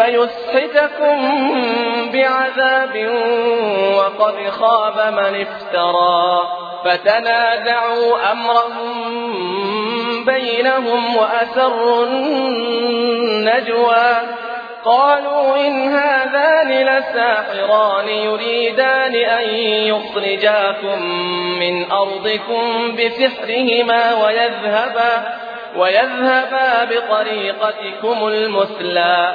فيسحتكم بعذاب وقد خاب من افترى. فتنازعوا أمرهم بينهم وأسروا النجوى. قالوا إن هذان لساحران يريدان أن يخرجاكم من أرضكم بسحرهما ويذهبا ويذهبا بطريقتكم المثلى.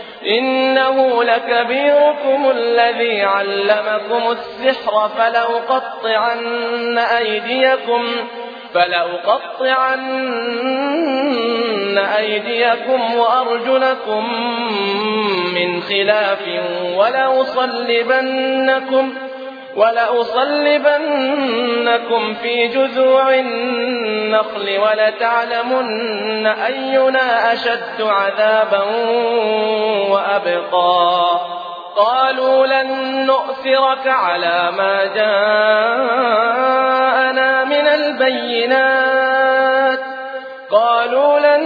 إنه لكبيركم الذي علمكم السحر فلأقطعن أيديكم فلأقطعن أيديكم وأرجلكم من خلاف ولأصلبنكم ولأصلبنكم في جذوع النخل ولتعلمن أينا أشد عذابا وأبقى. قالوا لن نؤثرك على ما جاءنا من البينات. قالوا لن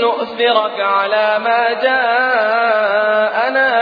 نؤثرك على ما جاءنا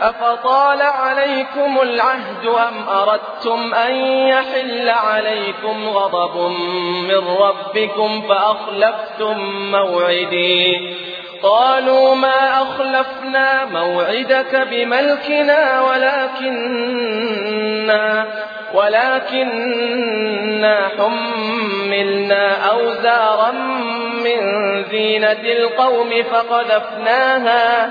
أفطال عليكم العهد أم أردتم أن يحل عليكم غضب من ربكم فأخلفتم موعدي؟ قالوا ما أخلفنا موعدك بملكنا ولكننا ولكننا حملنا أوزارا من زينة القوم فقذفناها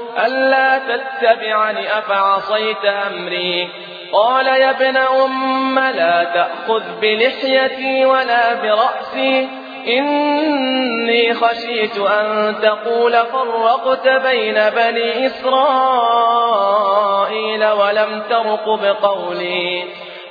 ألا تتبعني أفعصيت أمري؟ قال يا ابن أم لا تأخذ بلحيتي ولا برأسي. إني خشيت أن تقول فرقت بين بني إسرائيل ولم ترق بقولي.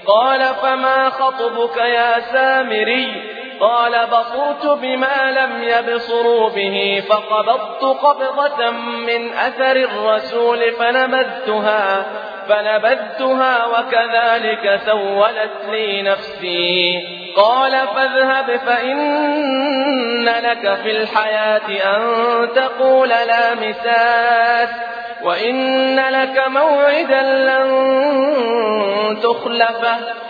قال فما خطبك يا سامري؟ قال بصرت بما لم يبصروا به فقبضت قبضة من أثر الرسول فنبذتها فنبذتها وكذلك سولت لي نفسي. قال فاذهب فإن لك في الحياة أن تقول لا مساس وإن لك موعدا لن تخلفه.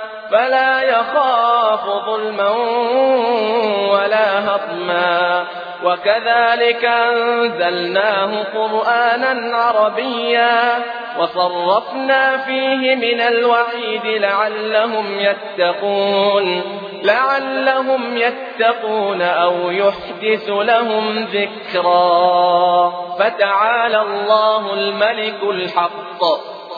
فلا يخاف ظلما ولا هضما. وكذلك أنزلناه قرآنا عربيا وصرفنا فيه من الوعيد لعلهم يتقون. لعلهم يتقون أو يحدث لهم ذكرا. فتعالى الله الملك الحق.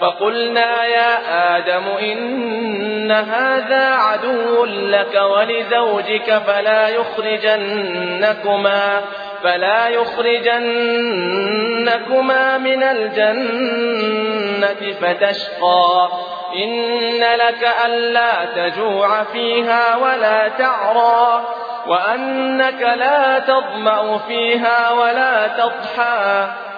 فقلنا يا آدم إن هذا عدو لك ولزوجك فلا يخرجنكما فلا يخرجنكما من الجنة فتشقى. إن لك ألا تجوع فيها ولا تعرى وأنك لا تظمأ فيها ولا تضحى.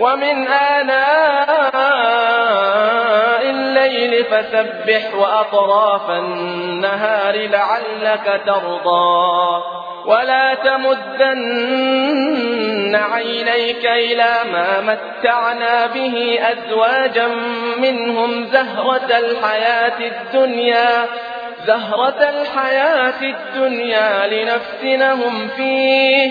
ومن آناء الليل فسبح وأطراف النهار لعلك ترضى ولا تمدن عينيك إلى ما متعنا به أزواجا منهم زهرة الحياة الدنيا زهرة الحياة الدنيا لنفتنهم فيه